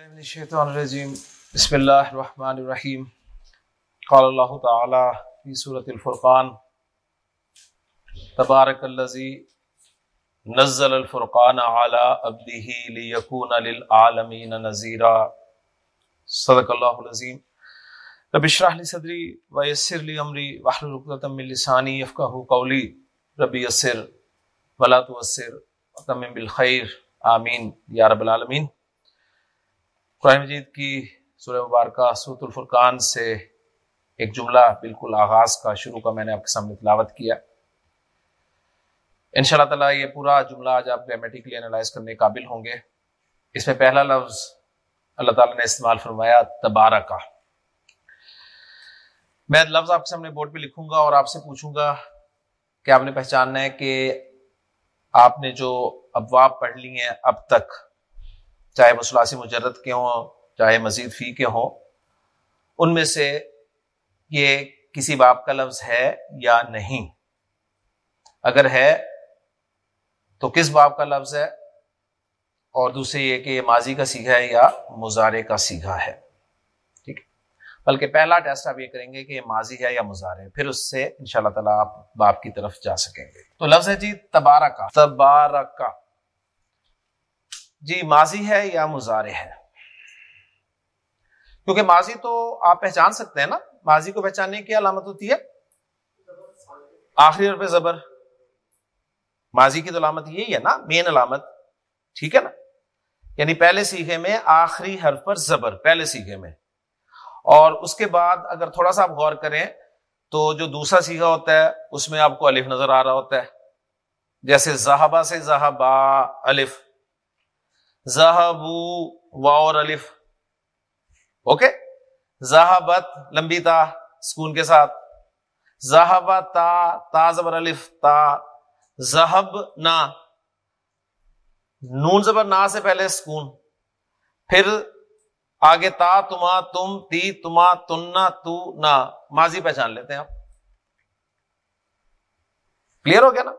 بالله من الشيطان الرجيم بسم الله الرحمن الرحيم قال الله تعالى في سورة الفرقان تبارك الذي نزل الفرقان على عبده ليكون للعالمين نذيرا صدق الله العظيم رب اشرح لي صدري ويسر لي امري واحلل عقدة من لساني يفقهوا قولي رب يسر ولا تعسر وتمم بالخير آمین. یا رب العالمین. قرآن مجید کی سورہ مبارکہ سورت الفرقان سے ایک جملہ بالکل آغاز کا شروع کا میں نے آپ کے سامنے تلاوت کیا۔ ان شاء اللہ تعالیٰ یہ پورا جملہ آج آپ گرامیٹیکلی انالائز کرنے قابل ہوں گے۔ اس میں پہلا لفظ اللہ تعالیٰ نے استعمال فرمایا تبارہ کا میں لفظ آپ کے سامنے بورڈ پہ لکھوں گا اور آپ سے پوچھوں گا کہ آپ نے پہچاننا ہے کہ آپ نے جو ابواب پڑھ لی ہیں اب تک چاہے وہ سلاسی مجرد کے ہوں، چاہے مزید فی کے ہوں، ان میں سے یہ کسی باب کا لفظ ہے یا نہیں؟ اگر ہے تو کس باب کا لفظ ہے؟ اور دوسرے یہ کہ یہ ماضی کا سیکھا ہے یا مظاہرے کا سیکھا ہے؟ ٹھیک ہے۔ بلکہ پہلا ٹیسٹ آپ یہ کریں گے کہ یہ ماضی ہے یا مظاہرے پھر اس سے ان شاء اللہ تعالیٰ آپ باپ کی طرف جا سکیں گے۔ تو لفظ ہے جی تبارہ کا تبارہ کا جی ماضی ہے یا مظاہرے ہے؟ کیونکہ ماضی تو آپ پہچان سکتے ہیں نا، ماضی کو پہچاننے کی علامت ہوتی ہے۔ آخری حرف زبر۔ ماضی کی تو علامت یہی ہے نا مین علامت۔ ٹھیک ہے نا؟ یعنی پہلے سیکھے میں آخری حرف پر زبر، پہلے سیکھے میں۔ اور اس کے بعد اگر تھوڑا سا آپ غور کریں تو جو دوسرا سیکھا ہوتا ہے، اس میں آپ کو الف نظر آ رہا ہوتا ہے۔ جیسے زہبا سے زہبا، الف۔ زہبو وا اور الف. اوکے زہبت لمبی تا، سکون کے ساتھ. زہبا تا تا زبر الف، تا. زہب نا نون زبر نا سے پہلے سکون. پھر آگے تا، تما، تم، تی، تما، تننا تو نا ماضی پہچان لیتے ہیں آپ. کلیئر ہو گیا نا؟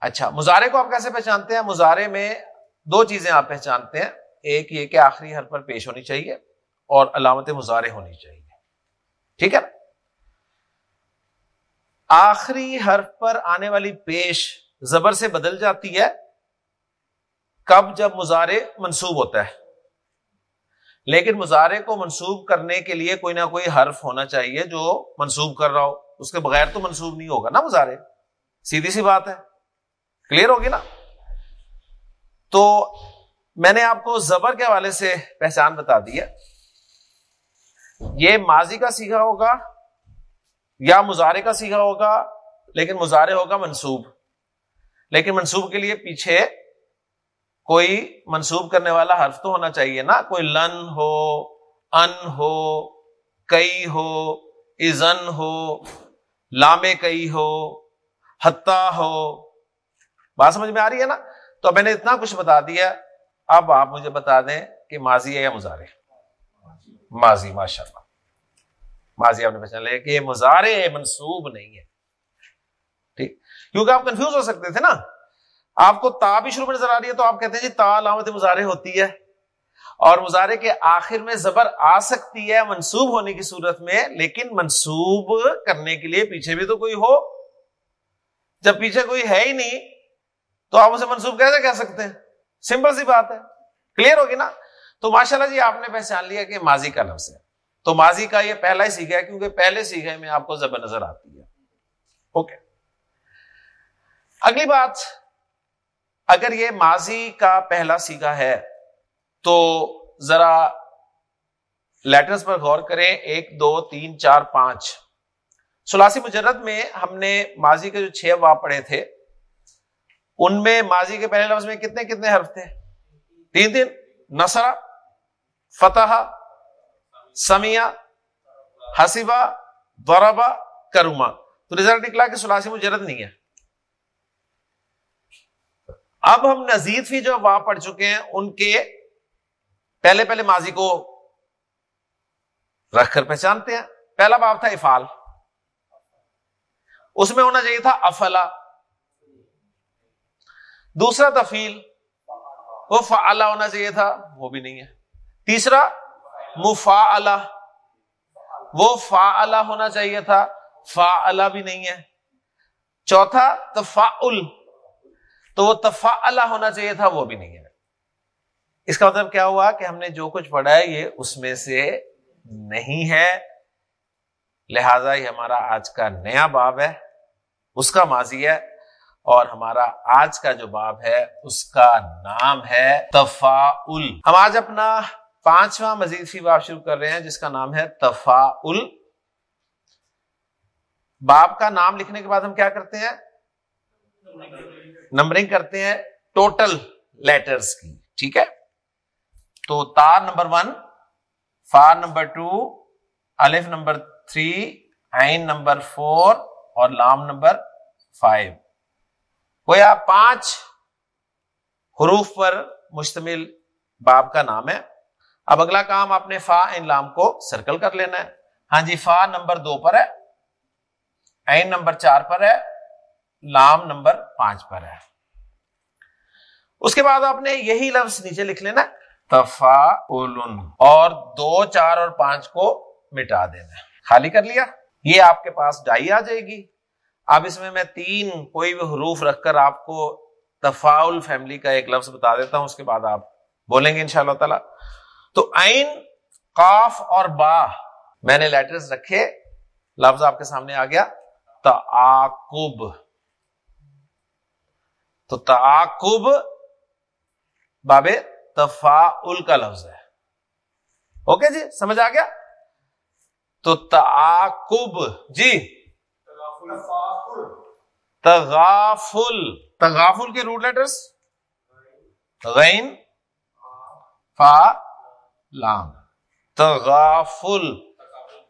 اچھا مظاہرے کو آپ کیسے پہچانتے ہیں؟ مظاہرے میں دو چیزیں آپ پہچانتے ہیں۔ ایک یہ کہ آخری حرف پر پیش ہونی چاہیے اور علامت مظاہرے ہونی چاہیے۔ ٹھیک ہے نا؟ آخری حرف پر آنے والی پیش زبر سے بدل جاتی ہے۔ کب جب مظاہرے منسوب ہوتا ہے۔ لیکن مظاہرے کو منسوب کرنے کے لیے کوئی نہ کوئی حرف ہونا چاہیے جو منسوب کر رہا ہو۔ اس کے بغیر تو منسوب نہیں ہوگا نا مظاہرے سیدھی سی بات ہے۔ کلیئر ہوگی نا؟ تو میں نے آپ کو زبر کے حوالے سے پہچان بتا دی ہے۔ یہ ماضی کا سیکھا ہوگا یا مظاہرے کا سیکھا ہوگا، لیکن مظاہرے ہوگا منسوب۔ لیکن منسوب کے لیے پیچھے کوئی منسوب کرنے والا حرف تو ہونا چاہیے نا۔ کوئی لن ہو، ان ہو، کئی ہو ازن ہو، لامے کئی ہو حتہ ہو۔ بات سمجھ میں آ رہی ہے نا؟ تو میں نے اتنا کچھ بتا دیا، اب آپ مجھے بتا دیں کہ ماضی ہے یا مظاہرے ماضی ماشاء اللہ ماضی آپ نے پہچان لیا کہ یہ مظاہرے منسوب نہیں ہے۔ ٹھیک۔ کیونکہ آپ کنفیوز ہو سکتے تھے نا۔ آپ کو تا بھی شروع میں نظر آ رہی ہے تو آپ کہتے ہیں جی تا علامت مظاہرے ہوتی ہے۔ اور مظاہرے کے آخر میں زبر آ سکتی ہے منسوب ہونے کی صورت میں، لیکن منسوب کرنے کے لیے پیچھے بھی تو کوئی ہو۔ جب پیچھے کوئی ہے ہی نہیں تو آپ اسے منسوب کیسے کہہ سکتے ہیں؟ سمپل سی بات ہے۔ کلیئر ہوگی نا؟ تو ماشاء اللہ جی آپ نے پہچان لیا کہ ماضی کا لفظ ہے۔ تو ماضی کا یہ پہلا ہی سیکھا ہے، کیونکہ پہلے سیکھے میں آپ کو زبر نظر آتی ہے۔ اوکے اگلی بات، اگر یہ ماضی کا پہلا سیکھا ہے، تو ذرا لیٹرز پر غور کریں۔ ایک، دو، تین، چار، پانچ۔ سلاسی مجرد میں ہم نے ماضی کے جو چھ وا پڑھے تھے ان میں ماضی کے پہلے لفظ میں کتنے کتنے حرف تھے؟ تین تین۔ نسرا فتح سمیا حسیبہ دوربا کروما تو رزلٹ نکلا کہ سلاسی مجرد نہیں ہے۔ اب ہم نزید فی جو وا پڑھ چکے ہیں، ان کے پہلے پہلے ماضی کو رکھ کر پہچانتے ہیں۔ پہلا باب تھا افال اس میں ہونا چاہیے تھا افلا۔ دوسرا تفیل وہ فعلا ہونا چاہیے تھا، وہ بھی نہیں ہے۔ تیسرا مفا وہ فا ہونا چاہیے تھا فا بھی نہیں ہے۔ چوتھا تفا تو وہ تفا ہونا چاہیے تھا، وہ بھی نہیں ہے۔ اس کا مطلب کیا ہوا کہ ہم نے جو کچھ پڑھا ہے، یہ اس میں سے نہیں ہے۔ لہذا یہ ہمارا آج کا نیا باب ہے، اس کا ماضی ہے۔ اور ہمارا آج کا جو باب ہے، اس کا نام ہے تفا ہم آج اپنا پانچواں مزید فی باب شروع کر رہے ہیں، جس کا نام ہے تفا باب کا نام لکھنے کے بعد ہم کیا کرتے ہیں؟ نمبرنگ کرتے ہیں ٹوٹل لیٹرز کی، ٹھیک ہے؟ تو تار نمبر ون فار نمبر ٹو، الف نمبر تھری آئن نمبر فور اور لام نمبر فائیو۔ گویا پانچ حروف پر مشتمل باب کا نام ہے۔ اب اگلا کام آپ نے فا ان لام کو سرکل کر لینا ہے۔ ہاں جی فا نمبر دو پر ہے این نمبر چار پر ہے، لام نمبر پانچ پر ہے۔ اس کے بعد آپ نے یہی لفظ نیچے لکھ لینا تفا اور دو، چار اور پانچ کو مٹا دینا خالی کر لیا، یہ آپ کے پاس ڈائی آ جائے گی۔ اب اس میں میں تین کوئی بھی حروف رکھ کر آپ کو تفاول فیملی کا ایک لفظ بتا دیتا ہوں، اس کے بعد آپ بولیں گے ان شاء اللہ تعالی۔ تو عین، قاف اور با، میں نے لیٹرز رکھے، لفظ آپ کے سامنے آ گیا۔ تعاقب تو تعاقب بابے تفا کا لفظ ہے۔ اوکے جی سمجھ آ گیا؟ تو تعاقب جی۔ تغافل. تغافل کے روٹ لیٹرس غین. فا. لام. تغافل.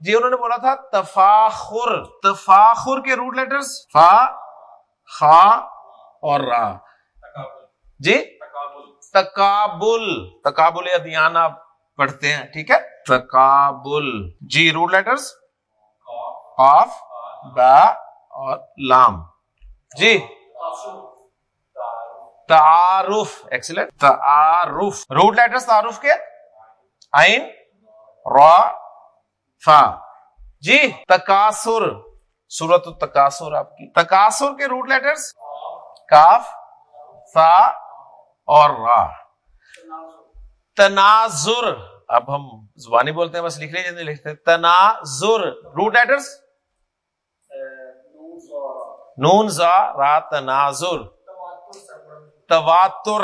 جی انہوں نے بولا تھا تفاخر. تفاخر کے روٹ لیٹرس فا خا اور را. جی؟ تقابل. تقابل ادیانہ پڑھتے ہیں ٹھیک ہے؟ تقابل. جی روٹ لیٹرس آف با اور لام. جی۔ تعارف ایکسلنٹ تعارف۔ روٹ لیٹرس تعارف کے؟ آئین را، فا۔ جی تکاسر سورت تکاسر آپ کی۔ تکاسر کے روٹ لیٹرس کاف، فا اور را۔ تناظر۔ اب ہم زبانی بولتے ہیں، بس لکھ لیجیے لکھتے ہیں۔ تناظر۔ روٹ ایڈرس نون زا را تناظر تواتر.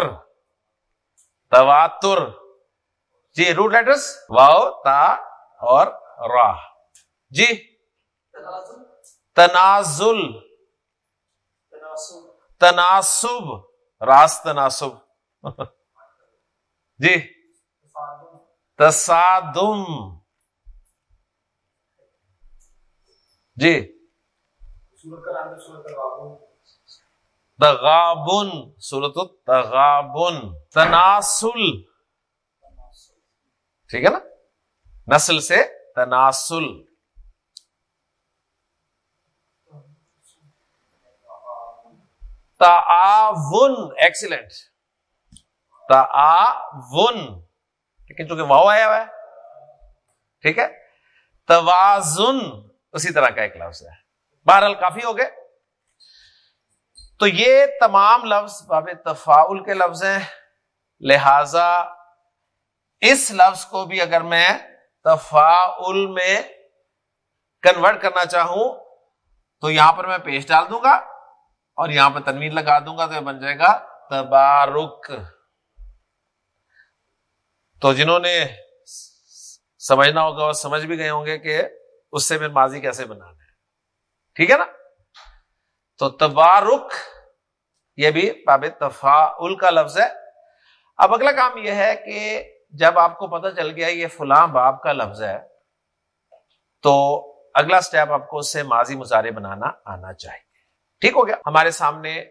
تواتر. جی روٹ لیٹرس واؤ تا اور را. جی؟ تنازل. تناسب. راست تناسب. جی؟ تصادم جی. تغابن، سورت تغابن تناسل۔ ٹھیک ہے نا؟ نسل سے تناسل۔ تعاون ایکسیلنٹ تعاون لیکن چونکہ واؤ آیا ہوا ہے، ٹھیک ہے؟ توازن، اسی طرح کا ایک لفظ ہے۔ بہرحال کافی ہو گئے۔ تو یہ تمام لفظ باب تفاول کے لفظ ہیں۔ لہذا اس لفظ کو بھی اگر میں تفاول میں کنورٹ کرنا چاہوں، تو یہاں پر میں پیش ڈال دوں گا اور یہاں پہ تنویر لگا دوں گا تو یہ بن جائے گا تبارک۔ تو جنہوں نے سمجھنا ہوگا اور سمجھ بھی گئے ہوں گے کہ اس سے پھر ماضی کیسے بنانا ٹھیک ہے نا؟ تو تبارک، یہ بھی باب تفا کا لفظ ہے۔ اب اگلا کام یہ ہے کہ جب آپ کو پتہ چل گیا یہ فلاں باب کا لفظ ہے، تو اگلا اسٹیپ آپ کو اس سے ماضی مظاہرے بنانا آنا چاہیے۔ ٹھیک ہو گیا؟ ہمارے سامنے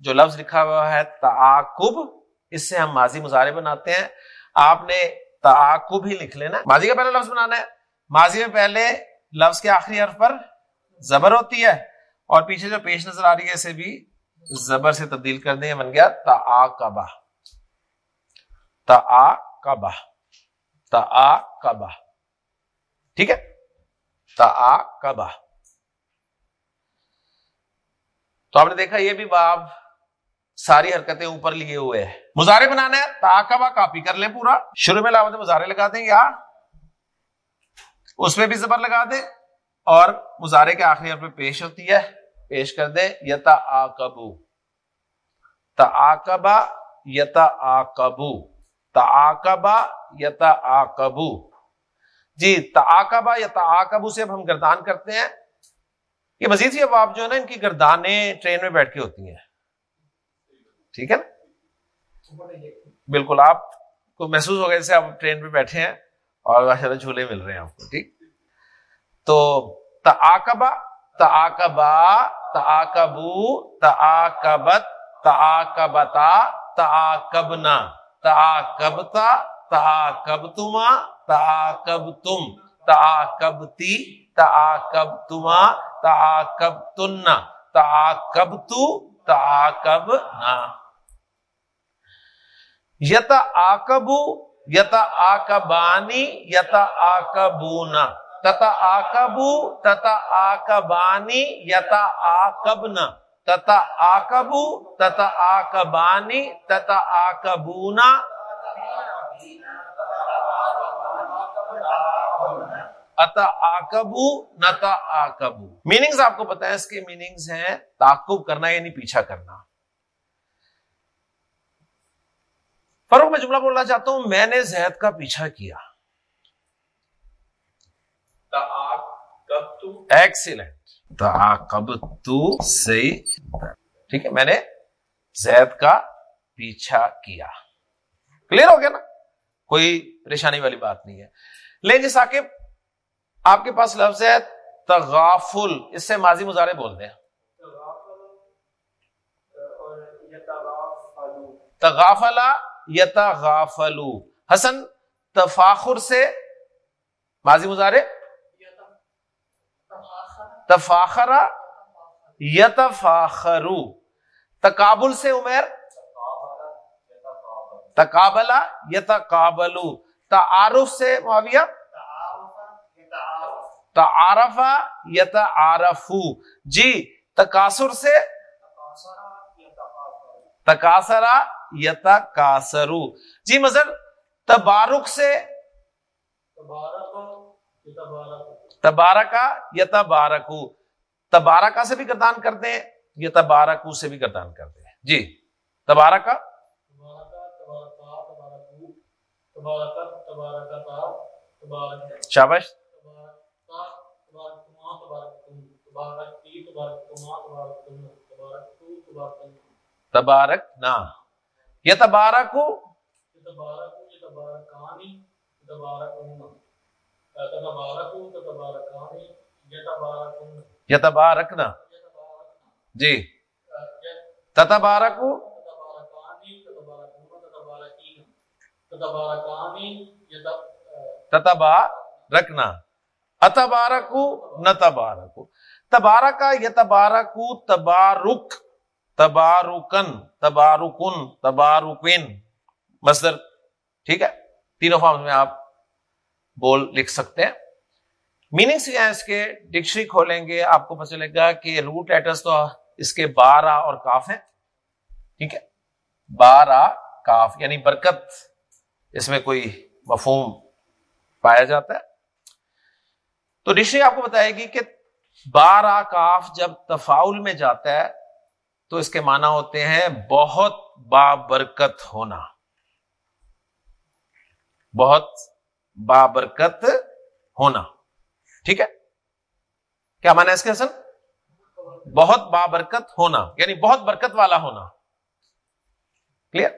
جو لفظ لکھا ہوا ہے تعاقب اس سے ہم ماضی مظاہرے بناتے ہیں۔ آپ نے تعاقب ہی لکھ لینا۔ ماضی کا پہلا لفظ بنانا ہے۔ ماضی میں پہلے لفظ کے آخری حرف پر زبر ہوتی ہے اور پیچھے جو پیش نظر آ رہی ہے اسے بھی زبر سے تبدیل کر دیں۔ بن گیا تا کبا تا کبا تا کبا ٹھیک ہے؟ تا کبا تو آپ نے دیکھا یہ بھی باب ساری حرکتیں اوپر لیے ہوئے ہیں۔ مظاہرے بنانا ہے تا کبا کاپی کر لیں پورا۔ شروع میں لاوت مظاہرے لگا دیں یا اس میں بھی زبر لگا دیں۔ اور مظاہرے کے آخری پہ پیش ہوتی ہے، پیش کر دیں یتا آکبو تا آکبا یتا آکبو تا آکبا یتا آکبو جی تا آکبا یتا آکبو سے اب ہم گردان کرتے ہیں۔ یہ مزید ہی اب آپ جو ہے نا، ان کی گردانیں ٹرین میں بیٹھ کے ہوتی ہیں۔ ٹھیک ہے نا؟ بالکل، آپ کو محسوس ہو گیا جیسے آپ ٹرین پہ بیٹھے ہیں اور ماشاء اللہ جھولے مل رہے ہیں آپ کو، ٹھیک؟ تو تعاقبہ تعاقبا تعاقبو تعاقبت، تعاقبتا، تعاقبنا، تعاقبتا، تعاقبتما، تعاقبتم تعاقبتی تعاقبتما، تعاقبتن تعاقبتو تعاقبنا۔ یت آکبو یت آکبانی یت آکبونا تتا آکبو تتا آکبانی یتا آکبنا تتا آکبو تتا آکبانی تتا آکبونا اتا آکبو نتا آکبو میننگز آپ کو پتا ہے اس کے میننگز ہیں تعقب کرنا یعنی پیچھا کرنا فروغ میں جملہ بولنا چاہتا ہوں میں نے زید کا پیچھا کیا ایکسیلنٹ ٹھیک ہے، میں نے زید کا پیچھا کیا۔ کلیئر ہو گیا نا؟ کوئی پریشانی والی بات نہیں ہے۔ لیکن جی ثاقب، آپ کے پاس لفظ ہے تغافل۔ اس سے ماضی مظاہرے بول دیں۔ تغافلا یتا غافلو حسن، تفاخر سے ماضی مظاہرے تفاخرا یتفاخرو. تقابل سے عمیر تقابلا یتقابلو. تعارف سے معاویہ؟ تعارفا یتعارفو. جی تقاصر سے؟ تقاصرا یتقاصرو. جی مذہب تبارک سے؟ تبارک تبارکا یا تبارکو تبارکا سے بھی گردان کرتے ہیں یا تبارکو سے بھی گردان کرتے ہیں۔ جی تبارکا۔ شابش۔ تبارک نا یا تبارکو یتبارکنا. جی. تتبارکو. تتبا رکھنا اتبارکو نہ تبارکو تبارکا یتبارکو تبارک. تبارکن تبارکن تبارکن مصدر ٹھیک ہے؟ تینوں فارم میں آپ بول لکھ سکتے ہیں۔ میننگس کیا ہے اس کے ڈکشنری کھولیں گے، آپ کو پتہ چلے گا کہ روٹ لیٹرس تو اس کے بارہ اور کاف ہیں۔ ٹھیک ہے؟ بارہ، کاف یعنی برکت۔ اس میں کوئی مفہوم پایا جاتا ہے۔ تو ڈکشنری آپ کو بتائے گی کہ بارہ، کاف جب تفاول میں جاتا ہے، تو اس کے معنی ہوتے ہیں بہت بابرکت ہونا۔ بہت بابرکت ہونا۔ ٹھیک ہے؟ کیا مانا اس کے حسن؟ بہت بابرکت ہونا یعنی بہت برکت والا ہونا۔ کلیئر؟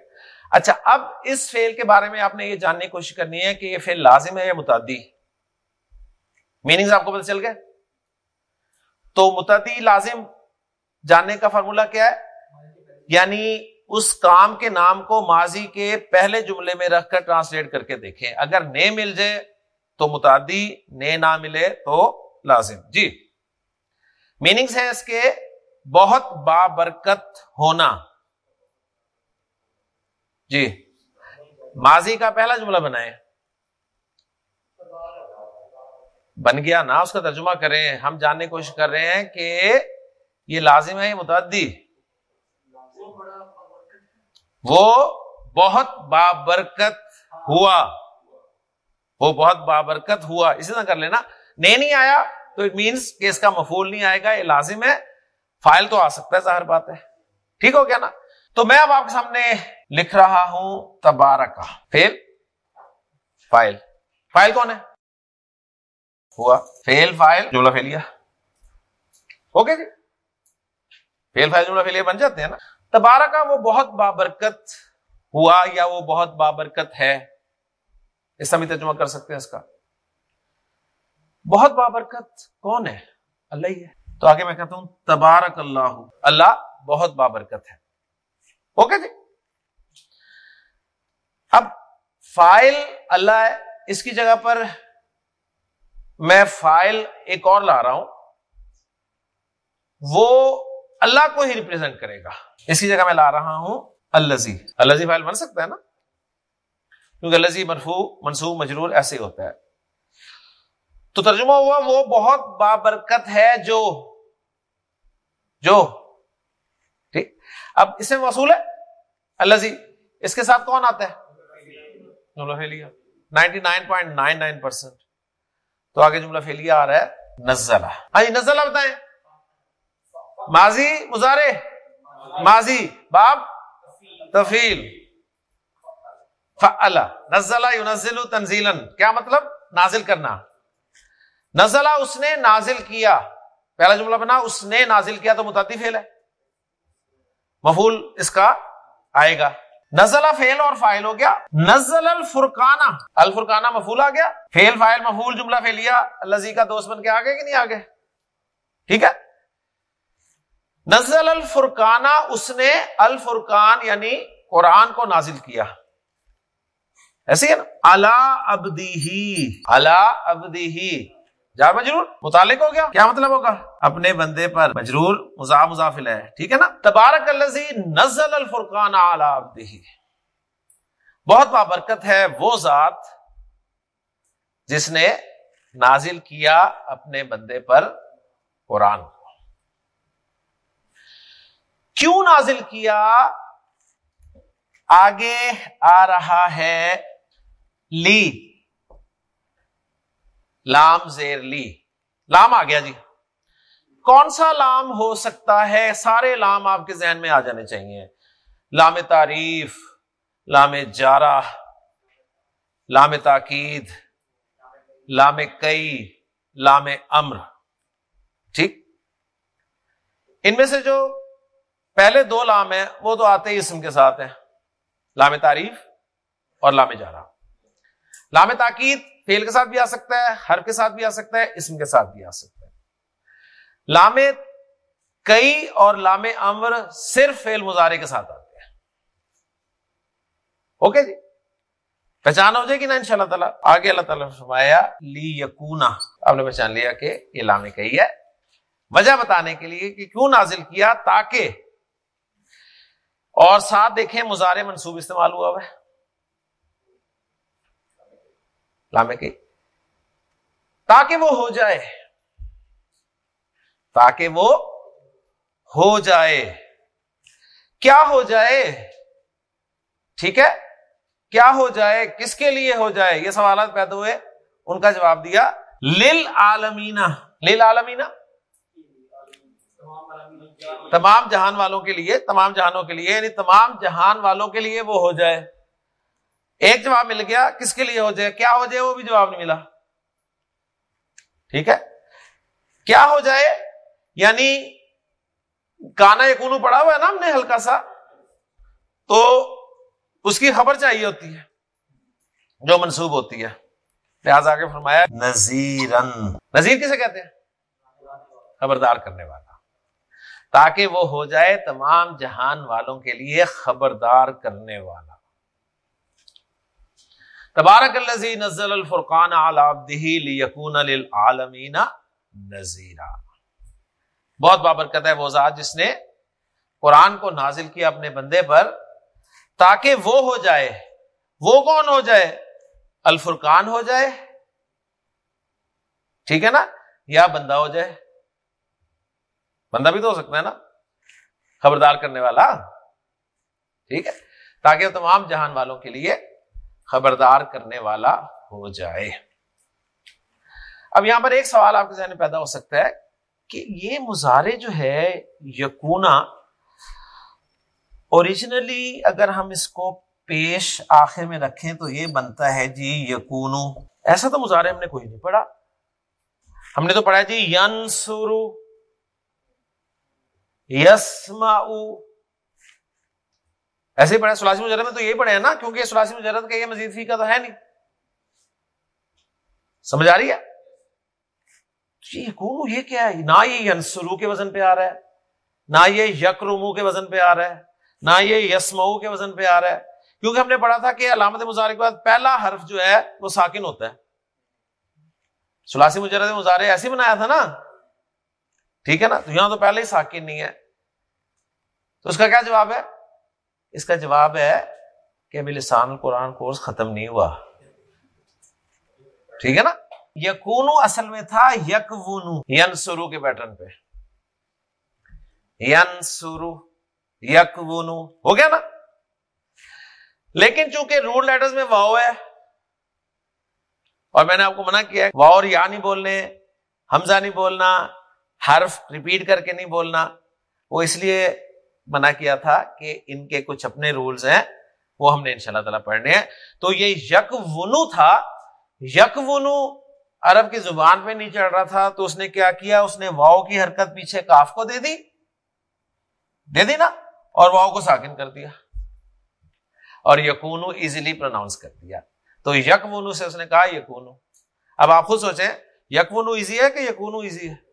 اچھا اب اس فیل کے بارے میں آپ نے یہ جاننے کی کوشش کرنی ہے کہ یہ فیل لازم ہے یا متعدی؟ میننگ آپ کو پتہ چل گئے؟ تو متعدی لازم جاننے کا فارمولا کیا ہے؟ یعنی اس کام کے نام کو ماضی کے پہلے جملے میں رکھ کر ٹرانسلیٹ کر کے دیکھیں۔ اگر نے مل جائے تو متعدی نے نہ ملے تو لازم۔ جی۔ میننگس ہے اس کے بہت بابرکت ہونا۔ جی۔ ماضی کا پہلا جملہ بنائے بن گیا نا، اس کا ترجمہ کریں۔ ہم جاننے کی کوشش کر رہے ہیں کہ یہ لازم ہے یہ متعدی۔ وہ بہت بابرکت ہوا۔ وہ بہت بابرکت ہوا۔ اسی طرح کر لینا۔ نہیں نہیں آیا تو اٹ مینس کہ اس کا مفول نہیں آئے گا، یہ لازم ہے۔ فائل تو آ سکتا ہے، ظاہر بات ہے۔ ٹھیک ہو گیا نا؟ تو میں اب آپ کے سامنے لکھ رہا ہوں تبارکا فیل؟ فائل۔ فائل کون ہے؟ ہوا۔ فیل، فائل، جملہ فیلیا اوکے جی۔ فیل، فائل، جملہ فیلیا بن جاتے ہیں نا۔ تبارکا وہ بہت بابرکت ہوا یا وہ بہت بابرکت ہے؟ اس سمی ترجمہ کر سکتے ہیں اس کا۔ بہت بابرکت کون ہے؟ اللہ ہی ہے۔ تو آگے میں کہتا ہوں، تبارک اللہ۔ اللہ بہت بابرکت ہے۔ اوکے جی؟ اب فائل اللہ ہے، اس کی جگہ پر میں فائل ایک اور لا رہا ہوں۔ وہ اللہ کو ہی ریپرزینٹ کرے گا۔ اس کی جگہ میں لا رہا ہوں الزی الزی فائل بن سکتا ہے نا؟ کیونکہ الزی مرفو منصوب، مجرور ایسے ہی ہوتا ہے۔ تو ترجمہ ہوا وہ بہت بابرکت ہے جو جو۔ ٹھیک۔ اب اس میں وصول ہے اللہ اس کے ساتھ کون آتا ہے؟ جملہ فیلیا ninety nine point nine nine percent تو آگے جملہ فیلیا آ رہا ہے نزلہ۔ ہاں جی نزلہ بتائیں۔ ماضی مزارے ماضی. باب؟ تفیل فعلا نزلہ یونزل تنزیلن کیا مطلب؟ نازل کرنا. نزلہ اس نے نازل کیا. پہلا جملہ بنا، اس نے نازل کیا تو متعدی فیل ہے. مفول اس کا آئے گا. نزلہ فیل اور فائل ہو گیا. نزل الفرقانہ الفرقانہ مفول آ گیا. فیل فائل مفول جملہ فیلیا اللہ کا دوست بن کے آگے کہ نہیں آگے؟ ٹھیک ہے؟ نزل الفرقانہ اس نے الفرقان یعنی قرآن کو نازل کیا۔ ایسے ہے نا؟ اللہ ابدی ہی اللہ ابدی ہی جا مجرور، متعلق ہو گیا؟ کیا مطلب ہوگا؟ اپنے بندے پر مجرور مزاح مزافل ہے، ٹھیک ہے نا؟ تبارک الزی نزل الفرقان علی بہت بابرکت ہے وہ ذات جس نے نازل کیا اپنے بندے پر قرآن۔ کو کیوں نازل کیا؟ آگے آ رہا ہے لی۔ لام زیر لی۔ لام آ گیا جی۔ کون سا لام ہو سکتا ہے؟ سارے لام آپ کے ذہن میں آ جانے چاہیے۔ لام تعریف، لام جارہ، لام تاکید، لام کئی، لام امر۔ ٹھیک؟ ان میں سے جو پہلے دو لام ہیں، وہ تو آتے ہی اسم کے ساتھ ہیں۔ لام تعریف اور لام جارہ۔ لام تاکید فیل کے ساتھ بھی آ سکتا ہے ہر کے ساتھ بھی آ سکتا ہے، اسم کے ساتھ بھی آ سکتا ہے۔ لام کئی اور لام امر صرف فیل مظاہرے کے ساتھ آتے ہیں۔ اوکے جی؟ پہچان ہو جائے گی نا ان شاء اللہ تعالیٰ۔ آگے اللہ تعالیٰ نے فرمایا، لی یقونا آپ نے پہچان لیا کہ یہ لام کئی ہے۔ وجہ بتانے کے لیے کہ کیوں نازل کیا تاکہ اور ساتھ دیکھیں مظاہرے منصوب استعمال ہوا ہوا ہے۔ کی۔ تاکہ وہ ہو جائے۔ تاکہ وہ ہو جائے۔ کیا ہو جائے؟ ٹھیک ہے۔ کیا ہو جائے؟ کس کے لیے ہو جائے؟ یہ سوالات پیدا ہوئے۔ ان کا جواب دیا۔ لل عالمینا لل عالمینا تمام جہان والوں کے لیے، تمام جہانوں کے لیے یعنی تمام جہان والوں کے لیے وہ ہو جائے۔ ایک جواب مل گیا، کس کے لیے ہو جائے؟ کیا ہو جائے؟ وہ بھی جواب نہیں ملا۔ ٹھیک ہے؟ کیا ہو جائے؟ یعنی کانا یقون پڑا ہوا ہے نا ہم نے ہلکا سا؟ تو اس کی خبر چاہیے ہوتی ہے، جو منسوب ہوتی ہے۔ لہٰذا آگے فرمایا نذیر نذیر کسے کہتے ہیں؟ خبردار کرنے والا۔ تاکہ وہ ہو جائے تمام جہان والوں کے لیے خبردار کرنے والا۔ تبارک الزی نزل الفرقان لیکون للعالمین نذیرا۔ بہت بابرکت ہے وہ ذات جس نے قرآن کو نازل کیا اپنے بندے پر تاکہ وہ ہو جائے۔ وہ کون ہو جائے؟ الفرقان ہو جائے۔ ٹھیک ہے نا؟ یا بندہ ہو جائے۔ بندہ بھی تو ہو سکتا ہے نا؟ خبردار کرنے والا۔ ٹھیک ہے؟ تاکہ تمام جہان والوں کے لیے خبردار کرنے والا ہو جائے۔ اب یہاں پر ایک سوال آپ کے ذہن میں پیدا ہو سکتا ہے کہ یہ مظاہرے جو ہے یقونا اوریجنلی اگر ہم اس کو پیش آخر میں رکھیں تو یہ بنتا ہے جی یقون ایسا تو مظاہرے ہم نے کوئی نہیں پڑھا۔ ہم نے تو پڑھا جی ینسرو یسما ایسے ہی پڑھا سلاسی مجرد میں تو یہی پڑھے ہیں نا، کیونکہ سلاسی مجرد کا یہ مزید فی کا تو ہے نہیں۔ سمجھ آ رہی ہے؟ جی کون یہ کیا ہے؟ نہ یہ ینسرو کے وزن پہ آ رہا ہے، نہ یہ یکرمو کے وزن پہ آ رہا ہے، نہ یہ یسمو کے وزن پہ آ رہا ہے۔ کیونکہ ہم نے پڑھا تھا کہ علامت مظاہرے کے بعد پہلا حرف جو ہے وہ ساکن ہوتا ہے۔ سلاسی مجرد مظاہرے ایسے بنایا تھا نا ٹھیک ہے نا؟ تو یہاں تو پہلے ہی ساکن نہیں ہے۔ تو اس کا کیا جواب ہے؟ اس کا جواب ہے کہ ابھی لسان القرآن کورس ختم نہیں ہوا۔ ٹھیک ہے نا؟ یقون اصل میں تھا یک ون ین سرو کے پیٹرن پہ۔ ین سرو یک ہو گیا نا؟ لیکن چونکہ رول لیٹرز میں واؤ ہے، اور میں نے آپ کو منع کیا واؤ اور یا نہیں بولنے، حمزہ نہیں بولنا حرف ریپیٹ کر کے نہیں بولنا۔ وہ اس لیے منع کیا تھا کہ ان کے کچھ اپنے رولز ہیں، وہ ہم نے ان شاء اللہ تعالیٰ پڑھنے ہیں۔ تو یہ یک ونو تھا یک ونو عرب کی زبان پہ نہیں چڑھ رہا تھا۔ تو اس نے کیا کیا؟ اس نے واؤ کی حرکت پیچھے کاف کو دے دی۔ دے دی نا، اور واؤ کو ساکن کر دیا۔ اور یقون ایزیلی پروناؤنس کر دیا۔ تو یک ونو سے اس نے کہا یقون اب آپ خود سوچیں یک ونو ایزی ہے کہ یقون ایزی ہے؟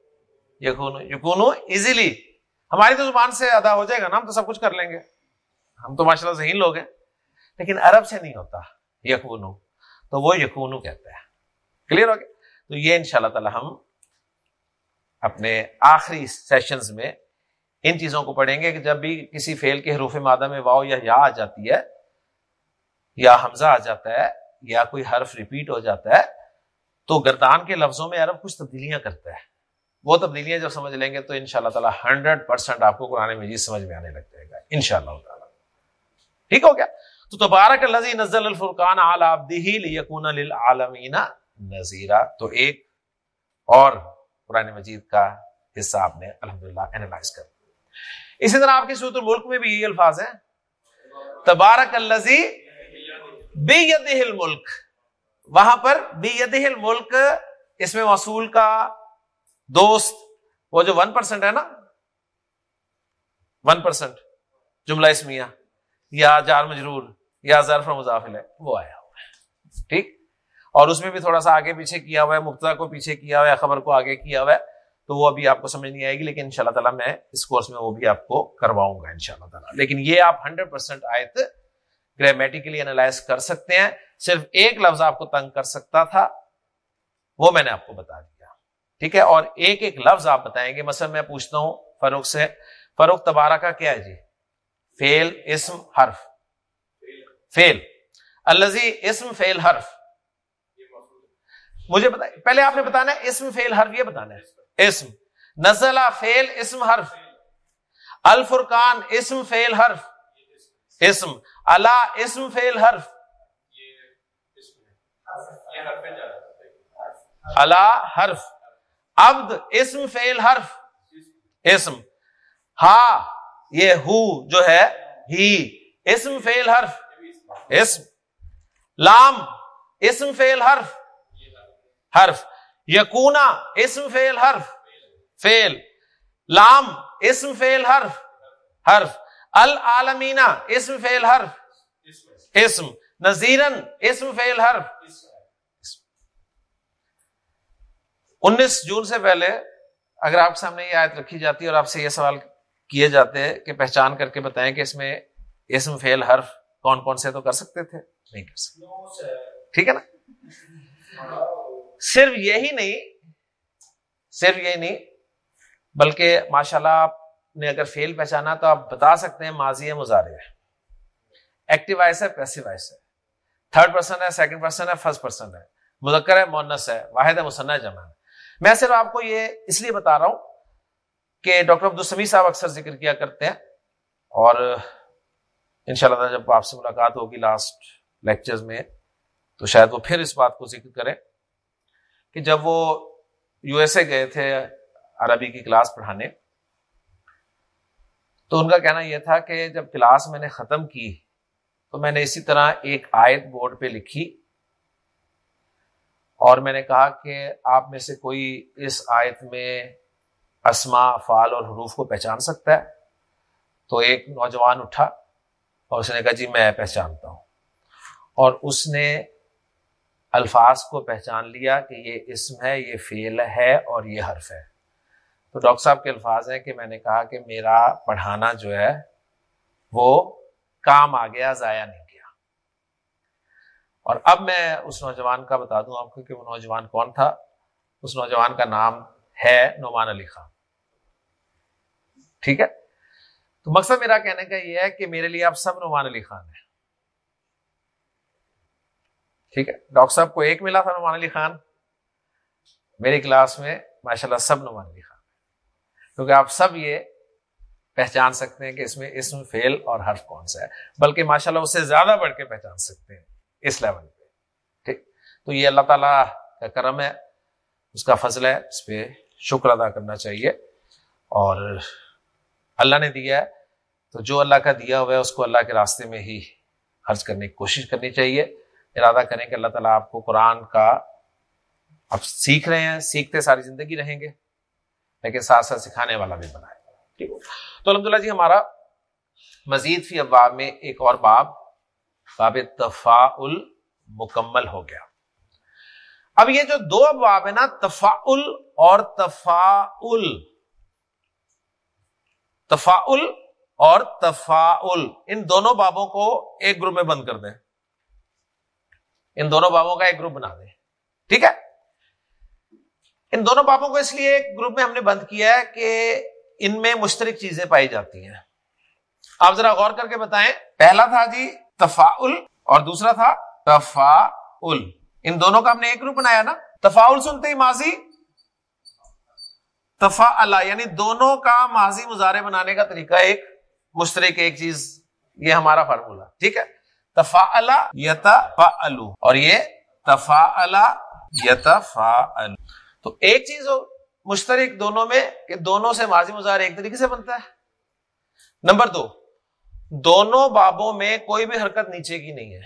یقون یقون ایزیلی ہماری تو زبان سے ادا ہو جائے گا نا، ہم تو سب کچھ کر لیں گے۔ ہم تو ماشاء اللہ ذہین لوگ ہیں، لیکن عرب سے نہیں ہوتا یقون تو وہ یقون کہتے ہیں۔ کلیئر ہو گیا؟ تو یہ ان شاء اللہ تعالی ہم اپنے آخری سیشنز میں ان چیزوں کو پڑھیں گے کہ جب بھی کسی فیل کے حروف مادہ میں واؤ یا یا آ جاتی ہے، یا حمزہ آ جاتا ہے، یا کوئی حرف ریپیٹ ہو جاتا ہے، تو گردان کے لفظوں میں عرب کچھ تبدیلیاں کرتا ہے وہ تبدیلیاں جب سمجھ لیں گے تو ان شاء اللہ تعالیٰ ہنڈریڈ پرسینٹ آپ کو قرآن مجید سمجھ میں آنے لگ جائے گا ان شاء اللہ تعالیٰ۔ ٹھیک ہو گیا؟ تو تبارک الزی نزل الفرقان یقون للعالمین نذیرہ تو ایک اور قرآن مجید کا حصہ آپ نے الحمد للہ اینالائز کر اسی طرح آپ کے سوت الملک میں بھی یہی الفاظ ہیں۔ تبارک الزی بی الملک۔ وہاں پر بی الملک اس میں وصول کا دوست، وہ جو ون پرسینٹ ہے نا ون پرسینٹ جملہ اسمیہ، یا جار مجرور یا ظرف مضافل ہے، وہ آیا ہوا ہے، ٹھیک؟ اور اس میں بھی تھوڑا سا آگے پیچھے کیا ہوا ہے، مبتدا کو پیچھے کیا ہوا ہے، خبر کو آگے کیا ہوا ہے، تو وہ ابھی آپ کو سمجھ نہیں آئے گی، لیکن ان شاء اللہ تعالیٰ میں اس کورس میں وہ بھی آپ کو کرواؤں گا ان شاء اللہ تعالیٰ۔ لیکن یہ آپ ہنڈریڈ پرسینٹ آیت گرامیٹیکلی اینالائز کر سکتے ہیں۔ صرف ایک لفظ آپ کو تنگ کر سکتا تھا، وہ میں نے آپ کو بتا دیا۔ ٹھیک ہے؟ اور ایک ایک لفظ آپ بتائیں گے۔ مثلا میں پوچھتا ہوں فروخ سے فروخ تبارہ کا کیا ہے جی؟ فیل اسم، حرف۔ فیل الزی اسم فیل حرف۔ مجھے پہلے آپ نے بتانا ہے، اسم فیل حرف، یہ بتانا ہے۔ اسم۔ نزلہ فیل اسم، حرف۔ الفرقان، اسم فیل حرف۔ اسم۔ اللہ اسم فیل حرف۔ اللہ حرف۔ عبد، اسم فیل حرف۔ اسم۔ ہا، یہ ہو جو ہے، ہی۔ اسم فیل حرف۔ اسم۔ لام، اسم فیل حرف۔ حرف۔ یقونا اسم فیل حرف۔ فیل لام، اسم فیل حرف۔ حرف۔ العالمینا اسم فیل حرف۔ اسم۔ نذیرن، اسم فیل حرف۔ انیس جون سے پہلے اگر آپ سامنے یہ آیت رکھی جاتی ہے اور آپ سے یہ سوال کیے جاتے ہیں کہ پہچان کر کے بتائیں کہ اس میں اسم فیل حرف کون کون سے تو کر سکتے تھے؟ نہیں کر سکتے۔ ٹھیک ہے نا؟ صرف یہی نہیں، صرف یہی نہیں، بلکہ ماشاء اللہ آپ نے اگر فیل پہچانا تو آپ بتا سکتے ہیں ماضی ہے۔ مظاہرے ایکٹیو وائس ہے پیسو وائس ہے۔ تھرڈ پرسن ہے سیکنڈ پرسن ہے فرسٹ پرسن ہے۔ مذکر ہے مونس ہے۔ واحد ہے مسنہ جمع ہے۔ میں صرف آپ کو یہ اس لیے بتا رہا ہوں کہ ڈاکٹر عبدالسمی صاحب اکثر ذکر کیا کرتے ہیں اور ان شاء اللہ جب آپ سے ملاقات ہوگی لاسٹ لیکچرز میں، تو شاید وہ پھر اس بات کو ذکر کریں کہ جب وہ یو ایس اے گئے تھے عربی کی کلاس پڑھانے، تو ان کا کہنا یہ تھا کہ جب کلاس میں نے ختم کی، تو میں نے اسی طرح ایک آیت بورڈ پہ لکھی اور میں نے کہا کہ آپ میں سے کوئی اس آیت میں اسما فال اور حروف کو پہچان سکتا ہے؟ تو ایک نوجوان اٹھا اور اس نے کہا جی میں پہچانتا ہوں۔ اور اس نے الفاظ کو پہچان لیا کہ یہ اسم ہے، یہ فیل ہے اور یہ حرف ہے۔ تو ڈاکٹر صاحب کے الفاظ ہیں کہ میں نے کہا کہ میرا پڑھانا جو ہے وہ کام آ گیا، ضائع نہیں۔ اور اب میں اس نوجوان کا بتا دوں آپ کو کہ وہ نوجوان کون تھا۔ اس نوجوان کا نام ہے نعمان علی خان۔ ٹھیک ہے؟ تو مقصد میرا کہنے کا یہ ہے کہ میرے لیے آپ سب نعمان علی خان ہیں۔ ٹھیک ہے؟ ڈاکٹر صاحب کو ایک ملا تھا نعمان علی خان۔ میری کلاس میں ماشاء اللہ سب نعمان علی خان کیونکہ آپ سب یہ پہچان سکتے ہیں کہ اس میں اسم فیل اور حرف کون سا ہے۔ بلکہ ماشاء اللہ اس سے زیادہ بڑھ کے پہچان سکتے ہیں۔ اس لیول پہ۔ ٹھیک۔ تو یہ اللہ تعالیٰ کا کرم ہے، اس کا فضل ہے، اس پہ شکر ادا کرنا چاہیے۔ اور اللہ نے دیا ہے، تو جو اللہ کا دیا ہوا ہے، اس کو اللہ کے راستے میں ہی خرچ کرنے کی کوشش کرنی چاہیے۔ ارادہ کریں کہ اللہ تعالیٰ آپ کو قرآن کا، آپ سیکھ رہے ہیں، سیکھتے ساری زندگی رہیں گے، لیکن ساتھ ساتھ سکھانے والا بھی بنائے۔ ٹھیک۔ تو الحمد للہ جی ہمارا مزید فی ابواب میں ایک اور باب باب تفاعل مکمل ہو گیا۔ اب یہ جو دو ابواب ہے نا، تفاعل اور تفاعل۔ تفاعل اور تفاعل۔ ان دونوں بابوں کو ایک گروپ میں بند کر دیں۔ ان دونوں بابوں کا ایک گروپ بنا دیں۔ ٹھیک ہے؟ ان دونوں بابوں کو اس لیے ایک گروپ میں ہم نے بند کیا ہے کہ ان میں مشترک چیزیں پائی جاتی ہیں۔ آپ ذرا غور کر کے بتائیں۔ پہلا تھا جی تفاعل اور دوسرا تھا تفاعل ان دونوں کا ہم نے ایک گروپ بنایا نا۔ تفاعل سنتے ہی ماضی تفا یعنی دونوں کا ماضی مظاہرے بنانے کا طریقہ، ایک مشترک، ایک چیز، یہ ہمارا فارمولا۔ ٹھیک ہے؟ تفا یت اور یہ تفا یت تو ایک چیز ہو، مشترک دونوں میں، کہ دونوں سے ماضی مظاہرے ایک طریقے سے بنتا ہے۔ نمبر دو، دونوں بابوں میں کوئی بھی حرکت نیچے کی نہیں ہے۔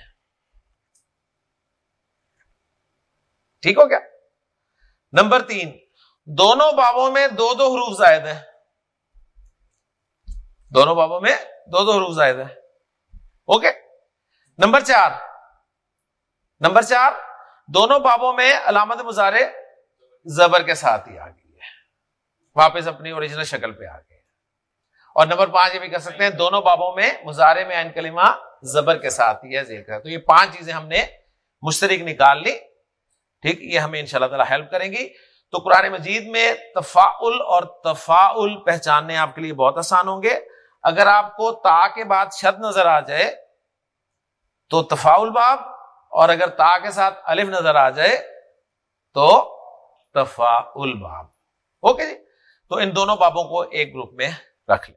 ٹھیک ہو کیا نمبر تین، دونوں بابوں میں دو دو حروف زائد ہیں۔ دونوں بابوں میں دو دو حروف زائد ہیں۔ اوکے؟ نمبر چار نمبر چار، دونوں بابوں میں علامت مظاہرے زبر کے ساتھ ہی آ گئی ہے۔ واپس اپنی اوریجنل شکل پہ آ گئے۔ اور نمبر پانچ یہ بھی کر سکتے ہیں، دونوں بابوں میں مظاہرے میں این کلمہ زبر کے ساتھ ہی ہے۔ تو یہ پانچ چیزیں ہم نے مشترک نکال لی۔ ٹھیک، یہ ہمیں ان شاء اللہ تعالیٰ ہیلپ کریں گی۔ تو قرآن مجید میں تفاعل اور تفاعل پہچاننے آپ کے لیے بہت آسان ہوں گے۔ اگر آپ کو تا کے بعد شد نظر آ جائے تو تفاعل باب، اور اگر تا کے ساتھ الف نظر آ جائے تو تفا باب۔ اوکے جی؟ تو ان دونوں بابوں کو ایک گروپ میں رکھ لیں۔